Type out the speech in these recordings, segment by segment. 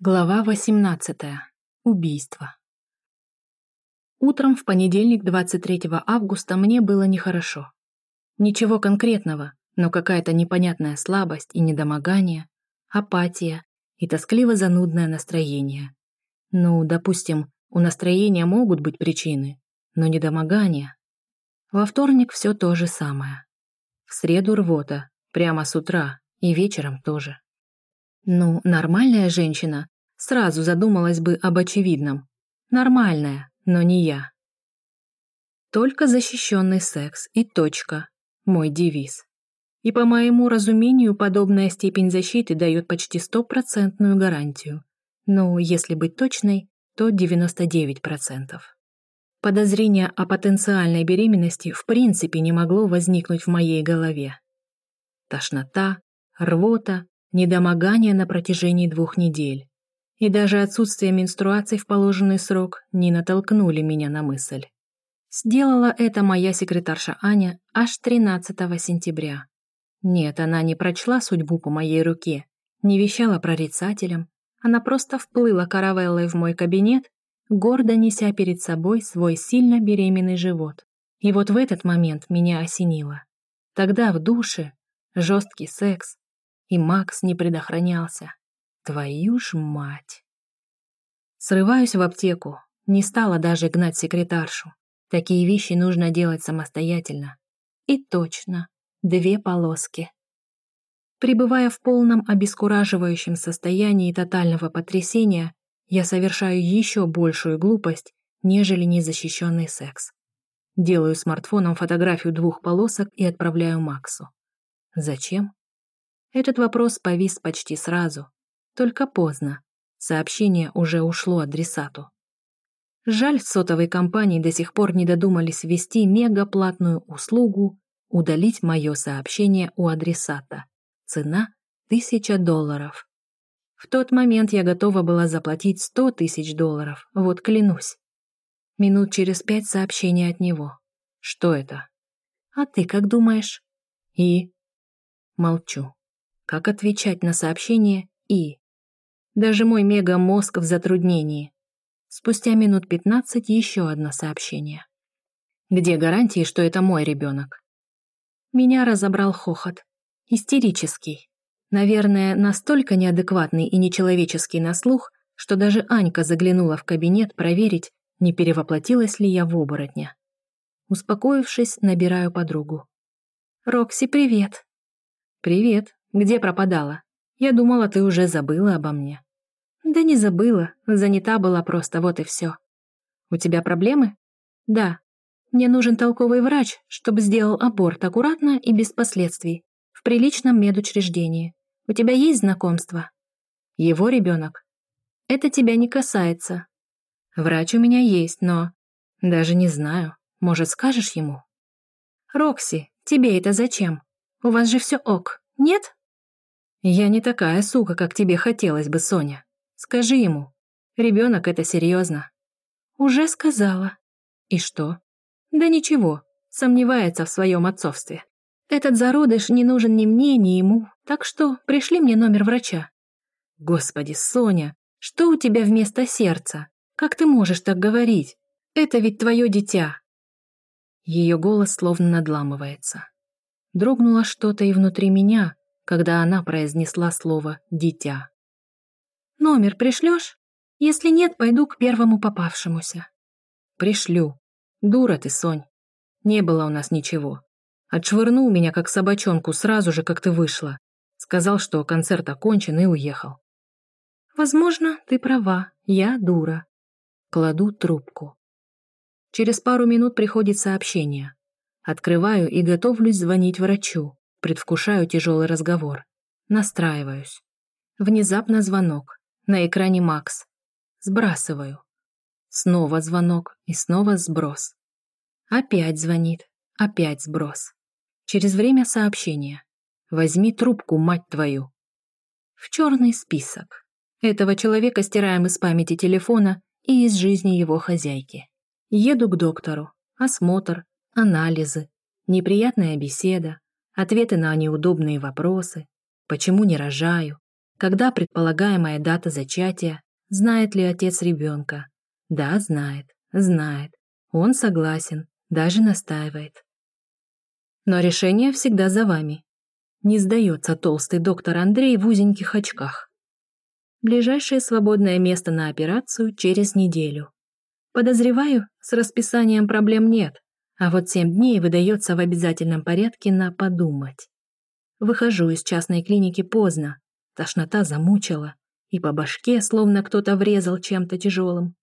Глава 18. Убийство. Утром в понедельник 23 августа мне было нехорошо. Ничего конкретного, но какая-то непонятная слабость и недомогание, апатия и тоскливо-занудное настроение. Ну, допустим, у настроения могут быть причины, но недомогание. Во вторник все то же самое. В среду рвота, прямо с утра, и вечером тоже. Ну, нормальная женщина сразу задумалась бы об очевидном. Нормальная, но не я. Только защищенный секс и точка. Мой девиз. И по моему разумению, подобная степень защиты дает почти стопроцентную гарантию. Ну, если быть точной, то 99%. Подозрение о потенциальной беременности в принципе не могло возникнуть в моей голове. Тошнота, рвота, недомогание на протяжении двух недель. И даже отсутствие менструаций в положенный срок не натолкнули меня на мысль. Сделала это моя секретарша Аня аж 13 сентября. Нет, она не прочла судьбу по моей руке, не вещала прорицателям, она просто вплыла каравеллой в мой кабинет, гордо неся перед собой свой сильно беременный живот. И вот в этот момент меня осенило. Тогда в душе жесткий секс, и Макс не предохранялся. Твою ж мать! Срываюсь в аптеку. Не стала даже гнать секретаршу. Такие вещи нужно делать самостоятельно. И точно, две полоски. Пребывая в полном обескураживающем состоянии тотального потрясения, я совершаю еще большую глупость, нежели незащищенный секс. Делаю смартфоном фотографию двух полосок и отправляю Максу. Зачем? Этот вопрос повис почти сразу. Только поздно. Сообщение уже ушло адресату. Жаль, сотовой компании до сих пор не додумались ввести мегаплатную услугу удалить мое сообщение у адресата. Цена — тысяча долларов. В тот момент я готова была заплатить сто тысяч долларов, вот клянусь. Минут через пять сообщения от него. Что это? А ты как думаешь? И? Молчу. Как отвечать на сообщение «и»? Даже мой мега-мозг в затруднении. Спустя минут пятнадцать еще одно сообщение. Где гарантии, что это мой ребенок? Меня разобрал хохот. Истерический. Наверное, настолько неадекватный и нечеловеческий на слух, что даже Анька заглянула в кабинет проверить, не перевоплотилась ли я в оборотня. Успокоившись, набираю подругу. «Рокси, привет!» «Привет!» Где пропадала? Я думала, ты уже забыла обо мне». «Да не забыла, занята была просто, вот и все». «У тебя проблемы?» «Да. Мне нужен толковый врач, чтобы сделал аборт аккуратно и без последствий, в приличном медучреждении. У тебя есть знакомство?» «Его ребенок?» «Это тебя не касается». «Врач у меня есть, но...» «Даже не знаю. Может, скажешь ему?» «Рокси, тебе это зачем? У вас же все ок, нет?» «Я не такая сука, как тебе хотелось бы, Соня. Скажи ему. Ребенок — это серьезно». «Уже сказала». «И что?» «Да ничего. Сомневается в своем отцовстве. Этот зародыш не нужен ни мне, ни ему, так что пришли мне номер врача». «Господи, Соня, что у тебя вместо сердца? Как ты можешь так говорить? Это ведь твое дитя». Ее голос словно надламывается. Дрогнуло что-то и внутри меня, когда она произнесла слово «дитя». «Номер пришлешь? Если нет, пойду к первому попавшемуся». «Пришлю. Дура ты, Сонь. Не было у нас ничего. Отшвырнул меня, как собачонку, сразу же, как ты вышла. Сказал, что концерт окончен и уехал». «Возможно, ты права. Я дура». Кладу трубку. Через пару минут приходит сообщение. Открываю и готовлюсь звонить врачу. Предвкушаю тяжелый разговор. Настраиваюсь. Внезапно звонок. На экране Макс. Сбрасываю. Снова звонок и снова сброс. Опять звонит. Опять сброс. Через время сообщение. Возьми трубку, мать твою. В черный список. Этого человека стираем из памяти телефона и из жизни его хозяйки. Еду к доктору. Осмотр, анализы, неприятная беседа, ответы на неудобные вопросы, почему не рожаю, Когда предполагаемая дата зачатия? Знает ли отец ребенка? Да, знает, знает. Он согласен, даже настаивает. Но решение всегда за вами. Не сдается толстый доктор Андрей в узеньких очках. Ближайшее свободное место на операцию через неделю. Подозреваю, с расписанием проблем нет, а вот семь дней выдается в обязательном порядке на подумать. Выхожу из частной клиники поздно, тошнота замучила, и по башке словно кто-то врезал чем-то тяжелым.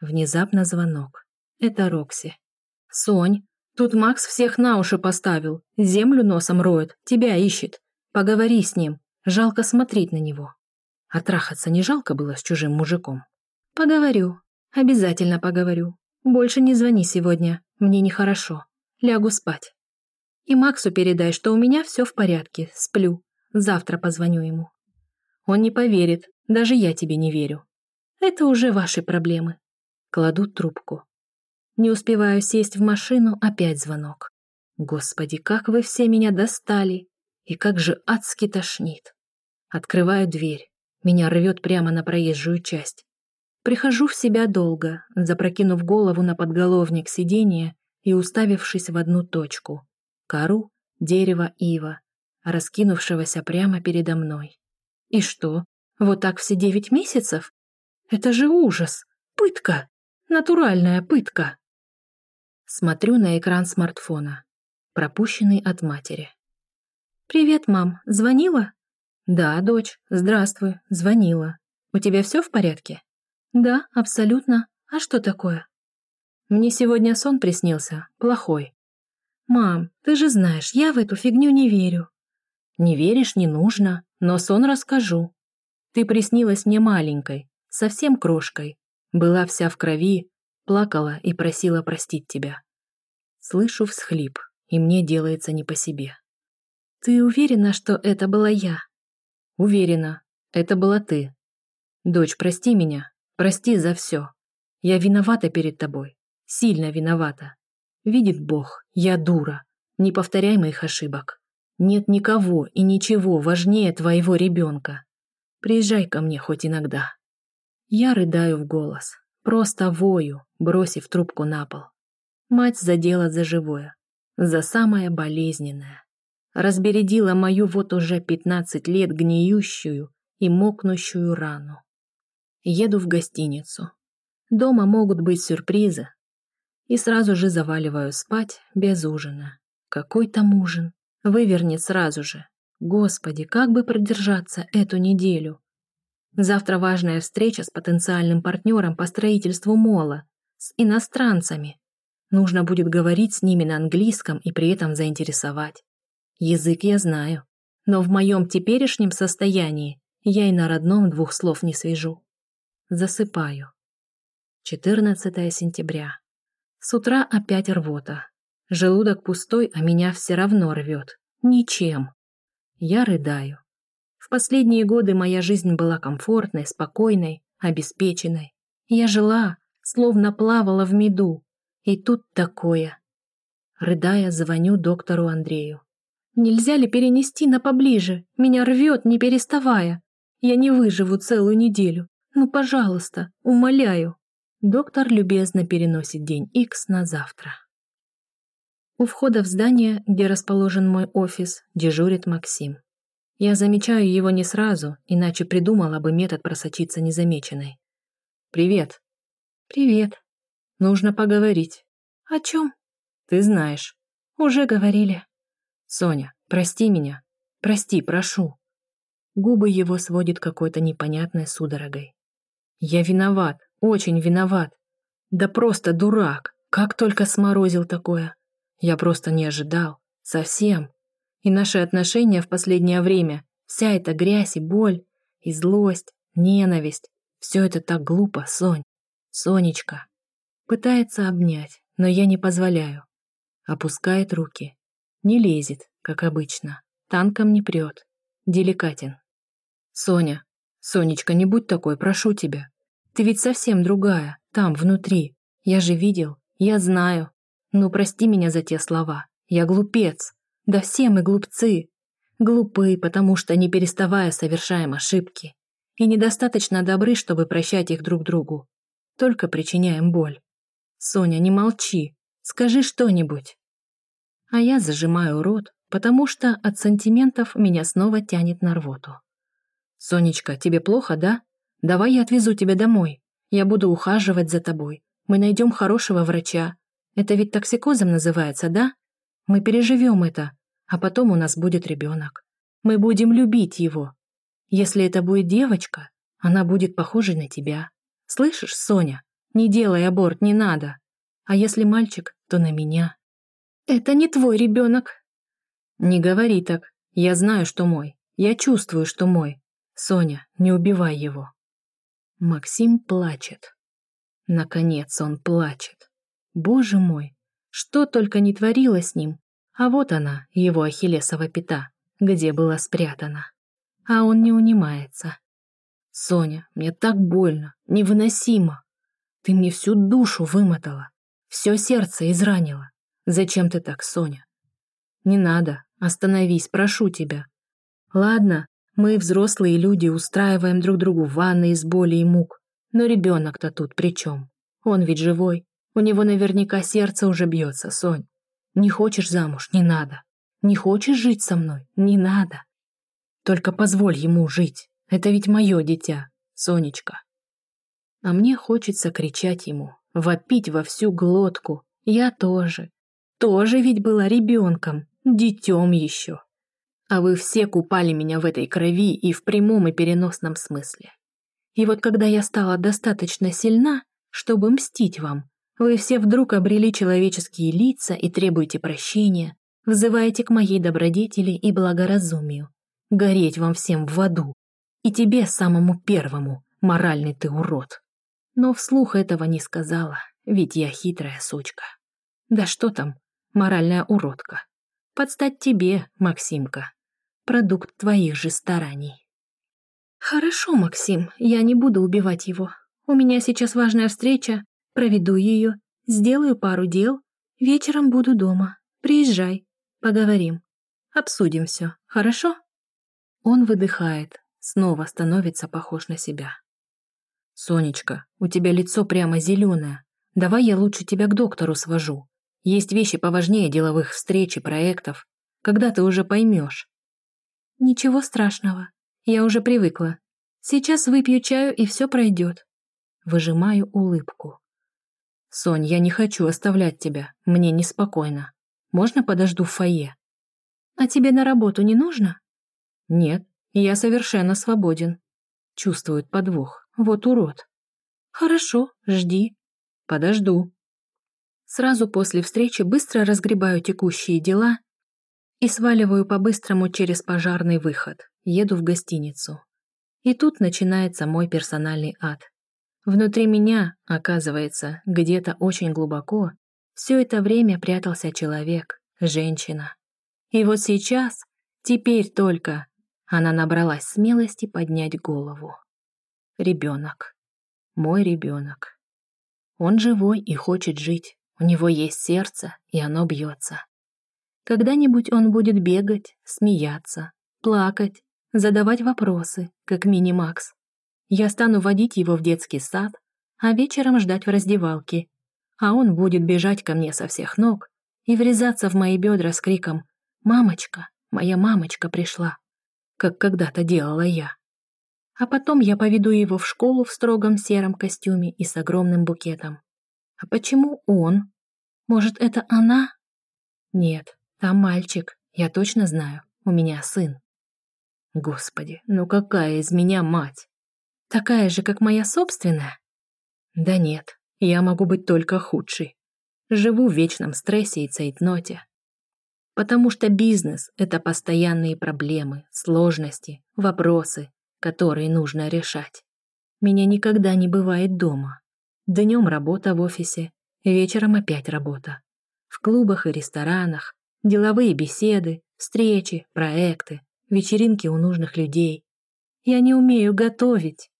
Внезапно звонок. Это Рокси. «Сонь, тут Макс всех на уши поставил, землю носом роет, тебя ищет. Поговори с ним, жалко смотреть на него». А трахаться не жалко было с чужим мужиком? «Поговорю, обязательно поговорю. Больше не звони сегодня, мне нехорошо. Лягу спать. И Максу передай, что у меня все в порядке, сплю. Завтра позвоню ему». Он не поверит, даже я тебе не верю. Это уже ваши проблемы. Кладу трубку. Не успеваю сесть в машину, опять звонок. Господи, как вы все меня достали! И как же адски тошнит. Открываю дверь. Меня рвет прямо на проезжую часть. Прихожу в себя долго, запрокинув голову на подголовник сиденья и уставившись в одну точку. Кору, дерево ива, раскинувшегося прямо передо мной. И что, вот так все девять месяцев? Это же ужас! Пытка! Натуральная пытка. Смотрю на экран смартфона, пропущенный от матери. «Привет, мам. Звонила?» «Да, дочь. Здравствуй. Звонила. У тебя все в порядке?» «Да, абсолютно. А что такое?» «Мне сегодня сон приснился. Плохой». «Мам, ты же знаешь, я в эту фигню не верю». «Не веришь, не нужно, но сон расскажу. Ты приснилась мне маленькой, совсем крошкой, была вся в крови, плакала и просила простить тебя. Слышу всхлип, и мне делается не по себе. Ты уверена, что это была я? Уверена, это была ты. Дочь, прости меня, прости за все. Я виновата перед тобой, сильно виновата. Видит Бог, я дура, не повторяй моих ошибок. Нет никого и ничего важнее твоего ребенка. Приезжай ко мне хоть иногда. Я рыдаю в голос, просто вою, бросив трубку на пол. Мать задела за живое, за самое болезненное. Разбередила мою вот уже пятнадцать лет гниющую и мокнущую рану. Еду в гостиницу. Дома могут быть сюрпризы. И сразу же заваливаю спать без ужина. Какой там ужин? Вывернет сразу же. Господи, как бы продержаться эту неделю? Завтра важная встреча с потенциальным партнером по строительству мола, с иностранцами. Нужно будет говорить с ними на английском и при этом заинтересовать. Язык я знаю, но в моем теперешнем состоянии я и на родном двух слов не свяжу. Засыпаю. 14 сентября. С утра опять рвота. Желудок пустой, а меня все равно рвет. Ничем. Я рыдаю последние годы моя жизнь была комфортной, спокойной, обеспеченной. Я жила, словно плавала в меду. И тут такое. Рыдая, звоню доктору Андрею. «Нельзя ли перенести на поближе? Меня рвет, не переставая. Я не выживу целую неделю. Ну, пожалуйста, умоляю». Доктор любезно переносит день X на завтра. У входа в здание, где расположен мой офис, дежурит Максим. Я замечаю его не сразу, иначе придумала бы метод просочиться незамеченной. «Привет». «Привет». «Нужно поговорить». «О чем?» «Ты знаешь». «Уже говорили». «Соня, прости меня. Прости, прошу». Губы его сводит какой-то непонятной судорогой. «Я виноват, очень виноват. Да просто дурак. Как только сморозил такое. Я просто не ожидал. Совсем. И наши отношения в последнее время, вся эта грязь и боль, и злость, ненависть, все это так глупо, Сонь. Сонечка. Пытается обнять, но я не позволяю. Опускает руки. Не лезет, как обычно. Танком не прет. Деликатен. Соня, Сонечка, не будь такой, прошу тебя. Ты ведь совсем другая, там, внутри. Я же видел, я знаю. Ну, прости меня за те слова. Я глупец. Да все мы глупцы. Глупы, потому что, не переставая, совершаем ошибки. И недостаточно добры, чтобы прощать их друг другу. Только причиняем боль. Соня, не молчи. Скажи что-нибудь. А я зажимаю рот, потому что от сантиментов меня снова тянет на рвоту. «Сонечка, тебе плохо, да? Давай я отвезу тебя домой. Я буду ухаживать за тобой. Мы найдем хорошего врача. Это ведь токсикозом называется, да? Мы переживем это, а потом у нас будет ребенок. Мы будем любить его. Если это будет девочка, она будет похожа на тебя. Слышишь, Соня? Не делай аборт, не надо. А если мальчик, то на меня. Это не твой ребенок. Не говори так. Я знаю, что мой. Я чувствую, что мой. Соня, не убивай его. Максим плачет. Наконец он плачет. Боже мой, что только не творилось с ним. А вот она, его ахиллесова пята, где была спрятана. А он не унимается. Соня, мне так больно, невыносимо. Ты мне всю душу вымотала, все сердце изранила. Зачем ты так, Соня? Не надо, остановись, прошу тебя. Ладно, мы, взрослые люди, устраиваем друг другу ванны из боли и мук. Но ребенок-то тут при чем? Он ведь живой. У него наверняка сердце уже бьется, Сонь. Не хочешь замуж? Не надо. Не хочешь жить со мной? Не надо. Только позволь ему жить. Это ведь мое дитя, Сонечка. А мне хочется кричать ему, вопить во всю глотку. Я тоже. Тоже ведь была ребенком, детем еще а вы все купали меня в этой крови и в прямом и переносном смысле. И вот когда я стала достаточно сильна, чтобы мстить вам, вы все вдруг обрели человеческие лица и требуете прощения, взываете к моей добродетели и благоразумию. Гореть вам всем в аду. И тебе, самому первому, моральный ты урод. Но вслух этого не сказала, ведь я хитрая сучка. Да что там, моральная уродка. Подстать тебе, Максимка продукт твоих же стараний. Хорошо, Максим, я не буду убивать его. У меня сейчас важная встреча, проведу ее, сделаю пару дел, вечером буду дома. Приезжай, поговорим, обсудим все, хорошо? Он выдыхает, снова становится похож на себя. «Сонечка, у тебя лицо прямо зеленое. Давай я лучше тебя к доктору свожу. Есть вещи поважнее деловых встреч и проектов. Когда ты уже поймешь. «Ничего страшного. Я уже привыкла. Сейчас выпью чаю, и все пройдет». Выжимаю улыбку. «Сонь, я не хочу оставлять тебя. Мне неспокойно. Можно подожду в фойе?» «А тебе на работу не нужно?» «Нет, я совершенно свободен». Чувствует подвох. Вот урод. «Хорошо, жди». «Подожду». Сразу после встречи быстро разгребаю текущие дела и сваливаю по-быстрому через пожарный выход, еду в гостиницу. И тут начинается мой персональный ад. Внутри меня, оказывается, где-то очень глубоко, все это время прятался человек, женщина. И вот сейчас, теперь только, она набралась смелости поднять голову. Ребенок. Мой ребенок. Он живой и хочет жить. У него есть сердце, и оно бьется. Когда-нибудь он будет бегать, смеяться, плакать, задавать вопросы, как мини-макс. Я стану водить его в детский сад, а вечером ждать в раздевалке. А он будет бежать ко мне со всех ног и врезаться в мои бедра с криком «Мамочка, моя мамочка пришла», как когда-то делала я. А потом я поведу его в школу в строгом сером костюме и с огромным букетом. А почему он? Может, это она? Нет, там мальчик, я точно знаю, у меня сын. Господи, ну какая из меня мать? Такая же, как моя собственная? Да нет, я могу быть только худшей. Живу в вечном стрессе и цейтноте. Потому что бизнес — это постоянные проблемы, сложности, вопросы, которые нужно решать. Меня никогда не бывает дома. Днем работа в офисе, вечером опять работа. В клубах и ресторанах, Деловые беседы, встречи, проекты, вечеринки у нужных людей. Я не умею готовить.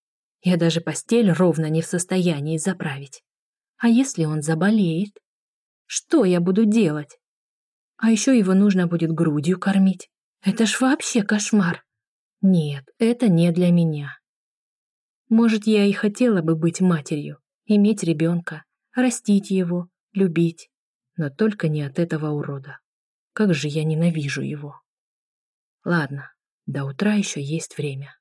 Я даже постель ровно не в состоянии заправить. А если он заболеет? Что я буду делать? А еще его нужно будет грудью кормить. Это ж вообще кошмар. Нет, это не для меня. Может, я и хотела бы быть матерью, иметь ребенка, растить его, любить, но только не от этого урода. Как же я ненавижу его. Ладно, до утра еще есть время.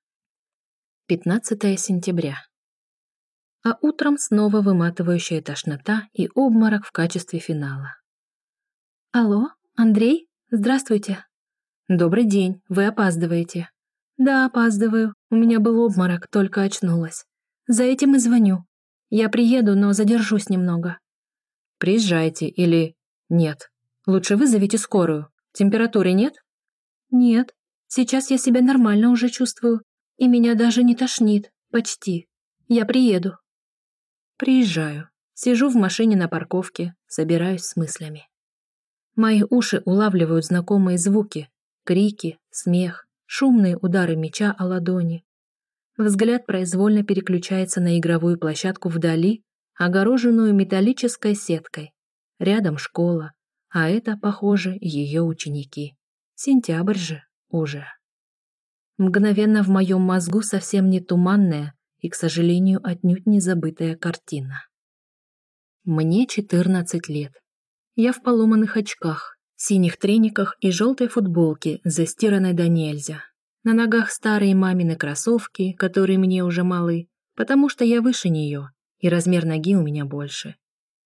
15 сентября. А утром снова выматывающая тошнота и обморок в качестве финала. «Алло, Андрей? Здравствуйте!» «Добрый день, вы опаздываете». «Да, опаздываю. У меня был обморок, только очнулась. За этим и звоню. Я приеду, но задержусь немного». «Приезжайте или...» «Нет. Лучше вызовите скорую. Температуры нет?» «Нет. Сейчас я себя нормально уже чувствую. И меня даже не тошнит. Почти. Я приеду». Приезжаю. Сижу в машине на парковке, собираюсь с мыслями. Мои уши улавливают знакомые звуки, крики, смех, шумные удары меча о ладони. Взгляд произвольно переключается на игровую площадку вдали, огороженную металлической сеткой. Рядом школа, а это, похоже, ее ученики. Сентябрь же уже. Мгновенно в моем мозгу совсем не туманная и, к сожалению, отнюдь не забытая картина. Мне 14 лет. Я в поломанных очках, синих трениках и желтой футболке, застиранной до нельзя. На ногах старые мамины кроссовки, которые мне уже малы, потому что я выше нее, и размер ноги у меня больше.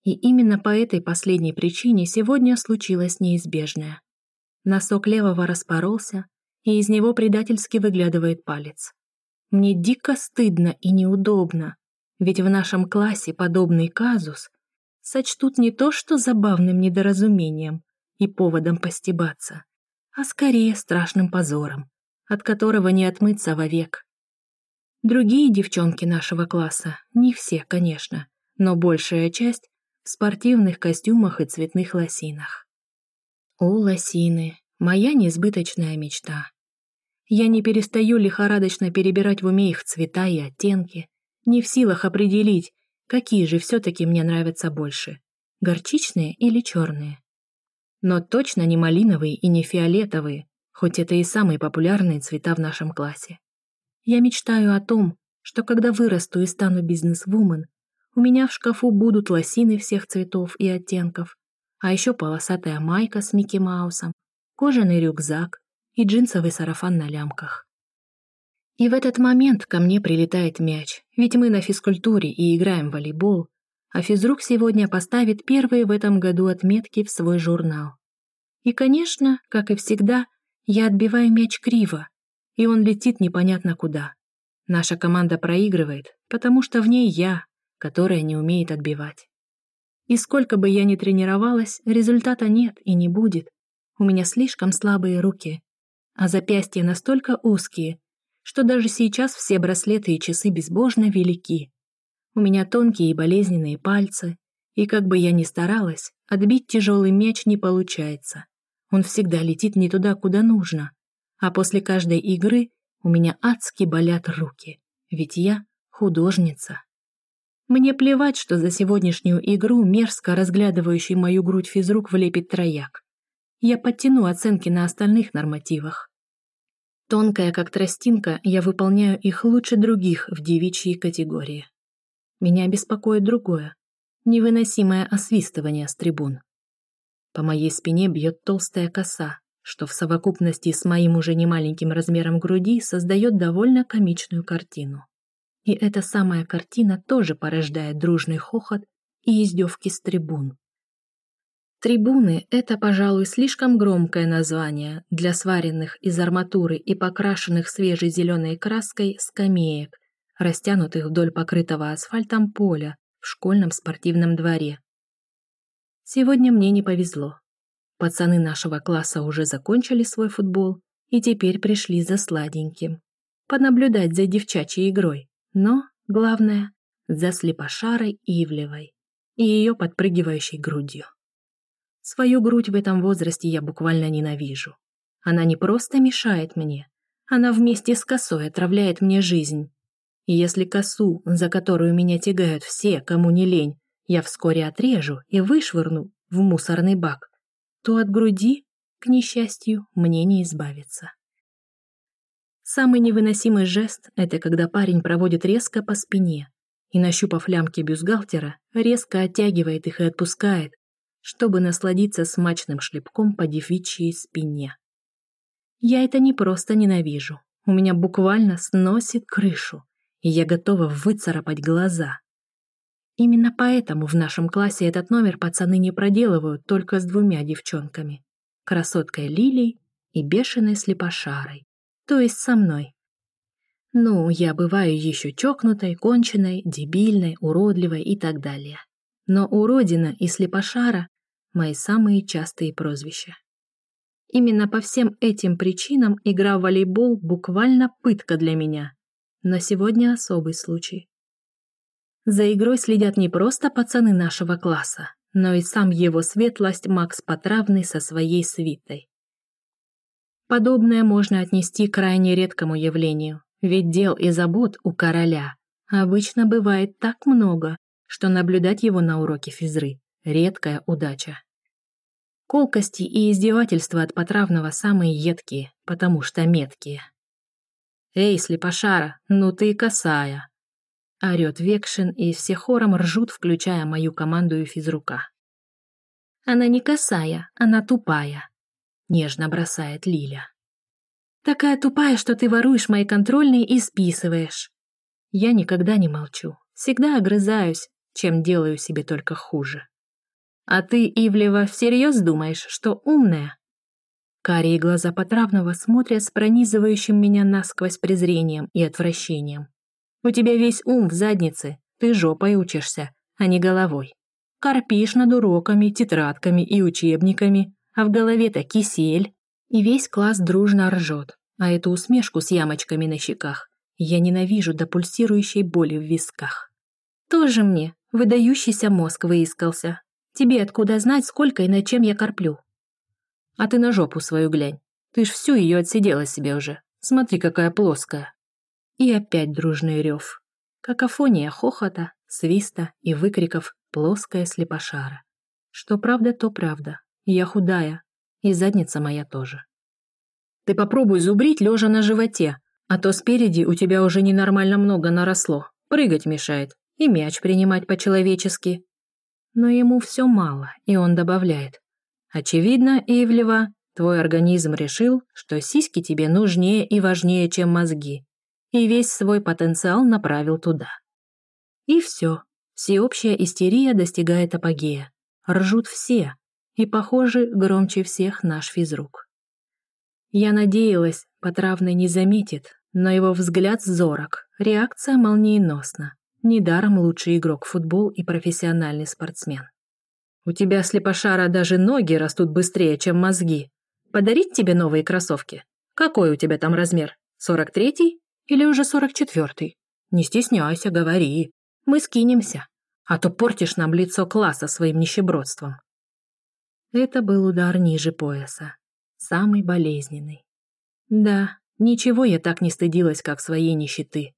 И именно по этой последней причине сегодня случилось неизбежное. Носок левого распоролся, и из него предательски выглядывает палец. Мне дико стыдно и неудобно, ведь в нашем классе подобный казус сочтут не то что забавным недоразумением и поводом постебаться, а скорее страшным позором, от которого не отмыться вовек. Другие девчонки нашего класса, не все, конечно, но большая часть в спортивных костюмах и цветных лосинах. О, лосины, моя несбыточная мечта. Я не перестаю лихорадочно перебирать в уме их цвета и оттенки, не в силах определить, какие же все-таки мне нравятся больше, горчичные или черные. Но точно не малиновые и не фиолетовые, хоть это и самые популярные цвета в нашем классе. Я мечтаю о том, что когда вырасту и стану бизнес-вумен, у меня в шкафу будут лосины всех цветов и оттенков, а еще полосатая майка с Микки Маусом, кожаный рюкзак и джинсовый сарафан на лямках. И в этот момент ко мне прилетает мяч, ведь мы на физкультуре и играем в волейбол, а физрук сегодня поставит первые в этом году отметки в свой журнал. И, конечно, как и всегда, я отбиваю мяч криво, и он летит непонятно куда. Наша команда проигрывает, потому что в ней я, которая не умеет отбивать. И сколько бы я ни тренировалась, результата нет и не будет. У меня слишком слабые руки, а запястья настолько узкие, что даже сейчас все браслеты и часы безбожно велики. У меня тонкие и болезненные пальцы, и как бы я ни старалась, отбить тяжелый мяч не получается. Он всегда летит не туда, куда нужно. А после каждой игры у меня адски болят руки, ведь я художница. Мне плевать, что за сегодняшнюю игру мерзко разглядывающий мою грудь физрук влепит трояк. Я подтяну оценки на остальных нормативах. Тонкая, как тростинка, я выполняю их лучше других в девичьей категории. Меня беспокоит другое, невыносимое освистывание с трибун. По моей спине бьет толстая коса, что в совокупности с моим уже немаленьким размером груди создает довольно комичную картину. И эта самая картина тоже порождает дружный хохот и издевки с трибун. Трибуны — это, пожалуй, слишком громкое название для сваренных из арматуры и покрашенных свежей зеленой краской скамеек, растянутых вдоль покрытого асфальтом поля в школьном спортивном дворе. Сегодня мне не повезло. Пацаны нашего класса уже закончили свой футбол и теперь пришли за сладеньким. Понаблюдать за девчачьей игрой, но, главное, за слепошарой Ивлевой и ее подпрыгивающей грудью. Свою грудь в этом возрасте я буквально ненавижу. Она не просто мешает мне, она вместе с косой отравляет мне жизнь. И если косу, за которую меня тягают все, кому не лень, я вскоре отрежу и вышвырну в мусорный бак, то от груди, к несчастью, мне не избавиться. Самый невыносимый жест — это когда парень проводит резко по спине и, нащупав лямки бюстгальтера, резко оттягивает их и отпускает, чтобы насладиться смачным шлепком по девичьей спине. Я это не просто ненавижу, у меня буквально сносит крышу, и я готова выцарапать глаза. Именно поэтому в нашем классе этот номер пацаны не проделывают только с двумя девчонками — красоткой Лилей и бешеной слепошарой то есть со мной. Ну, я бываю еще чокнутой, конченной, дебильной, уродливой и так далее. Но уродина и слепошара — мои самые частые прозвища. Именно по всем этим причинам игра в волейбол буквально пытка для меня. Но сегодня особый случай. За игрой следят не просто пацаны нашего класса, но и сам его светлость Макс Потравный со своей свитой. Подобное можно отнести к крайне редкому явлению, ведь дел и забот у короля обычно бывает так много, что наблюдать его на уроке физры — редкая удача. Колкости и издевательства от Потравного самые едкие, потому что меткие. «Эй, слепошара, ну ты косая!» Орёт Векшин, и все хором ржут, включая мою команду и физрука. «Она не косая, она тупая», — нежно бросает Лиля. «Такая тупая, что ты воруешь мои контрольные и списываешь». Я никогда не молчу, всегда огрызаюсь, чем делаю себе только хуже. «А ты, Ивлева, всерьез думаешь, что умная?» Карие глаза Потравного смотрят с пронизывающим меня насквозь презрением и отвращением. «У тебя весь ум в заднице, ты жопой учишься, а не головой. Корпишь над уроками, тетрадками и учебниками, а в голове-то кисель. И весь класс дружно ржет, а эту усмешку с ямочками на щеках я ненавижу до пульсирующей боли в висках. Тоже мне выдающийся мозг выискался. Тебе откуда знать, сколько и над чем я корплю? А ты на жопу свою глянь. Ты ж всю ее отсидела себе уже. Смотри, какая плоская. И опять дружный рев. Какофония хохота, свиста и выкриков плоская слепошара. Что правда, то правда. Я худая, и задница моя тоже. Ты попробуй зубрить лежа на животе, а то спереди у тебя уже ненормально много наросло. Прыгать мешает и мяч принимать по-человечески. Но ему все мало, и он добавляет. Очевидно, Ивлева, твой организм решил, что сиськи тебе нужнее и важнее, чем мозги, и весь свой потенциал направил туда. И все. Всеобщая истерия достигает апогея. Ржут все, и, похоже, громче всех наш физрук. Я надеялась, Потравный не заметит, но его взгляд зорок, реакция молниеносна. Недаром лучший игрок в футбол и профессиональный спортсмен. У тебя, слепошара, даже ноги растут быстрее, чем мозги. Подарить тебе новые кроссовки? Какой у тебя там размер? 43-й или уже 44-й? Не стесняйся, говори. Мы скинемся. А то портишь нам лицо класса своим нищебродством. Это был удар ниже пояса, самый болезненный. Да, ничего я так не стыдилась, как своей нищеты.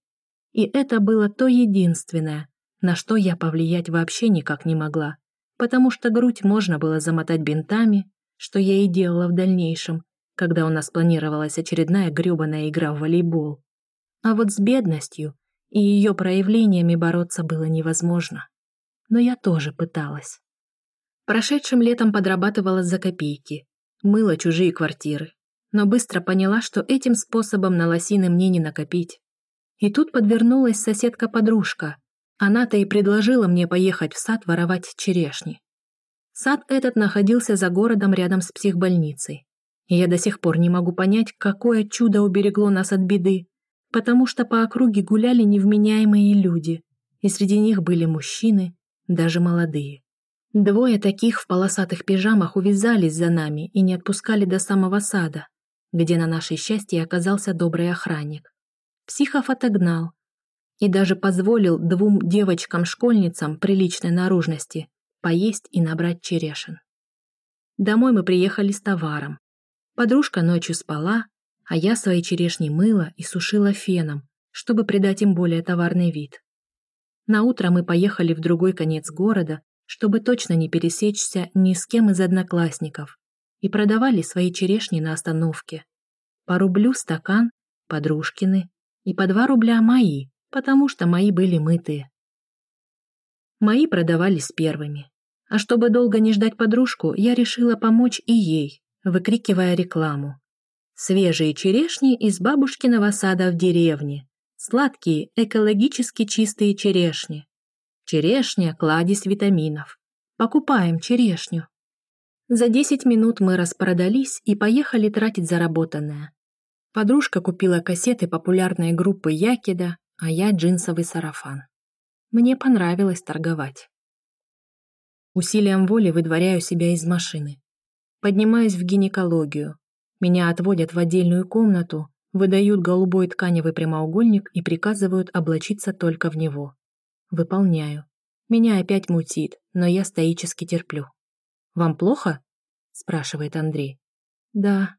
И это было то единственное, на что я повлиять вообще никак не могла, потому что грудь можно было замотать бинтами, что я и делала в дальнейшем, когда у нас планировалась очередная грёбаная игра в волейбол. А вот с бедностью и ее проявлениями бороться было невозможно. Но я тоже пыталась. Прошедшим летом подрабатывала за копейки, мыла чужие квартиры, но быстро поняла, что этим способом на лосины мне не накопить. И тут подвернулась соседка-подружка. Она-то и предложила мне поехать в сад воровать черешни. Сад этот находился за городом рядом с психбольницей. Я до сих пор не могу понять, какое чудо уберегло нас от беды, потому что по округе гуляли невменяемые люди, и среди них были мужчины, даже молодые. Двое таких в полосатых пижамах увязались за нами и не отпускали до самого сада, где на наше счастье оказался добрый охранник. Психов отогнал и даже позволил двум девочкам-школьницам приличной наружности поесть и набрать черешин. Домой мы приехали с товаром. Подружка ночью спала, а я свои черешни мыла и сушила феном, чтобы придать им более товарный вид. На утро мы поехали в другой конец города, чтобы точно не пересечься ни с кем из одноклассников, и продавали свои черешни на остановке. По рублю стакан, подружкины, и по два рубля мои, потому что мои были мытые. Мои продавались первыми. А чтобы долго не ждать подружку, я решила помочь и ей, выкрикивая рекламу. Свежие черешни из бабушкиного сада в деревне. Сладкие, экологически чистые черешни. Черешня – кладезь витаминов. Покупаем черешню. За 10 минут мы распродались и поехали тратить заработанное. Подружка купила кассеты популярной группы Якида, а я джинсовый сарафан. Мне понравилось торговать. Усилием воли выдворяю себя из машины. Поднимаюсь в гинекологию. Меня отводят в отдельную комнату, выдают голубой тканевый прямоугольник и приказывают облачиться только в него. Выполняю. Меня опять мутит, но я стоически терплю. «Вам плохо?» – спрашивает Андрей. «Да».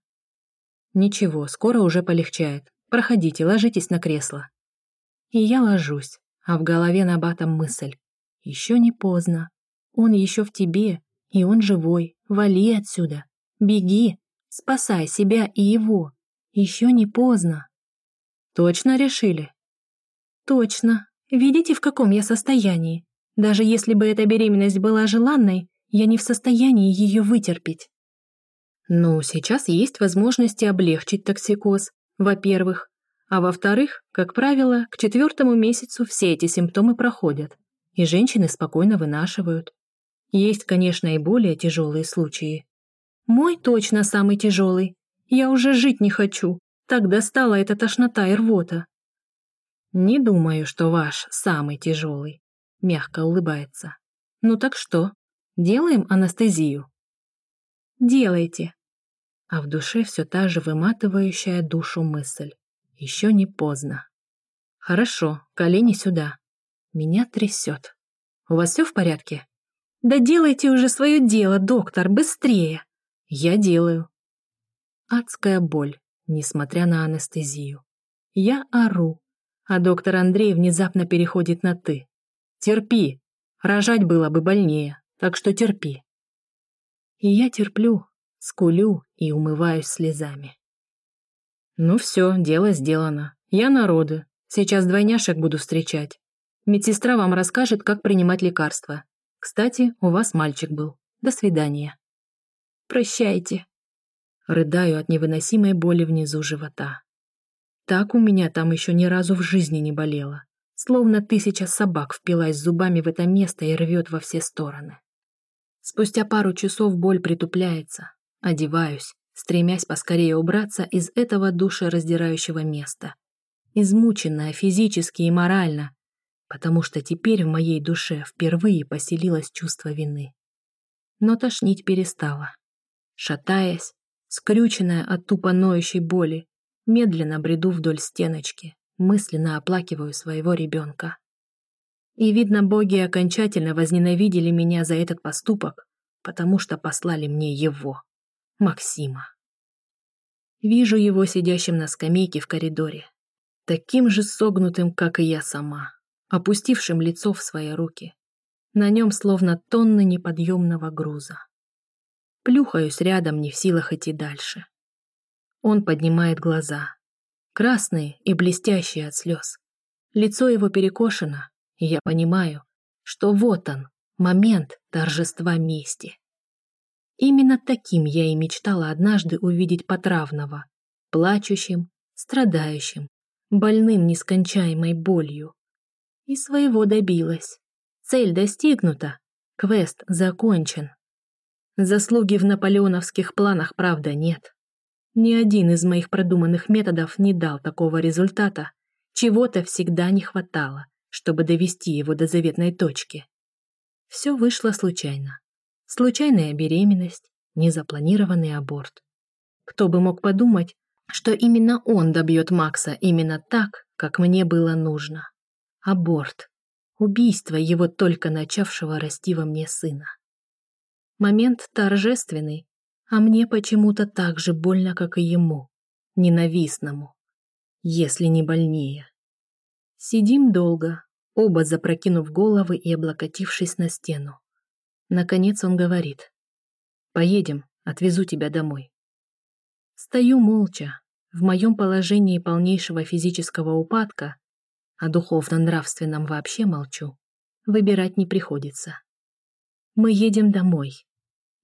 «Ничего, скоро уже полегчает. Проходите, ложитесь на кресло». И я ложусь, а в голове набатом мысль. Еще не поздно. Он еще в тебе, и он живой. Вали отсюда. Беги. Спасай себя и его. Еще не поздно. Точно решили? Точно. Видите, в каком я состоянии? Даже если бы эта беременность была желанной, я не в состоянии ее вытерпеть. Ну, сейчас есть возможности облегчить токсикоз, во-первых. А во-вторых, как правило, к четвертому месяцу все эти симптомы проходят, и женщины спокойно вынашивают. Есть, конечно, и более тяжелые случаи. Мой точно самый тяжелый. Я уже жить не хочу. Так достала эта тошнота и рвота. Не думаю, что ваш самый тяжелый. Мягко улыбается. Ну так что, делаем анестезию? Делайте. А в душе все та же выматывающая душу мысль. Еще не поздно. Хорошо, колени сюда. Меня трясет. У вас все в порядке? «Да делайте уже свое дело, доктор, быстрее!» «Я делаю». Адская боль, несмотря на анестезию. Я ору, а доктор Андрей внезапно переходит на «ты». «Терпи, рожать было бы больнее, так что терпи». И я терплю, скулю и умываюсь слезами. Ну все, дело сделано. Я народы. Сейчас двойняшек буду встречать. Медсестра вам расскажет, как принимать лекарства. Кстати, у вас мальчик был. До свидания. Прощайте. Рыдаю от невыносимой боли внизу живота. Так у меня там еще ни разу в жизни не болело. Словно тысяча собак впилась зубами в это место и рвет во все стороны. Спустя пару часов боль притупляется. Одеваюсь, стремясь поскорее убраться из этого душераздирающего места. Измученная физически и морально, потому что теперь в моей душе впервые поселилось чувство вины. Но тошнить перестала. Шатаясь, скрюченная от тупо ноющей боли, медленно бреду вдоль стеночки, мысленно оплакиваю своего ребенка. И, видно, боги окончательно возненавидели меня за этот поступок, потому что послали мне его, Максима. Вижу его сидящим на скамейке в коридоре, таким же согнутым, как и я сама опустившим лицо в свои руки. На нем словно тонны неподъемного груза. Плюхаюсь рядом, не в силах идти дальше. Он поднимает глаза. Красные и блестящие от слез. Лицо его перекошено, и я понимаю, что вот он, момент торжества мести. Именно таким я и мечтала однажды увидеть Потравного, плачущим, страдающим, больным нескончаемой болью. И своего добилась. Цель достигнута. Квест закончен. Заслуги в наполеоновских планах, правда, нет. Ни один из моих продуманных методов не дал такого результата. Чего-то всегда не хватало, чтобы довести его до заветной точки. Все вышло случайно. Случайная беременность, незапланированный аборт. Кто бы мог подумать, что именно он добьет Макса именно так, как мне было нужно. Аборт. Убийство его только начавшего расти во мне сына. Момент торжественный, а мне почему-то так же больно, как и ему, ненавистному, если не больнее. Сидим долго, оба запрокинув головы и облокотившись на стену. Наконец он говорит. «Поедем, Отвезу тебя домой. Стою молча. В моем положении полнейшего физического упадка, а духовно-нравственном вообще молчу, выбирать не приходится. Мы едем домой.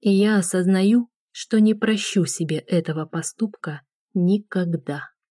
И я осознаю, что не прощу себе этого поступка никогда.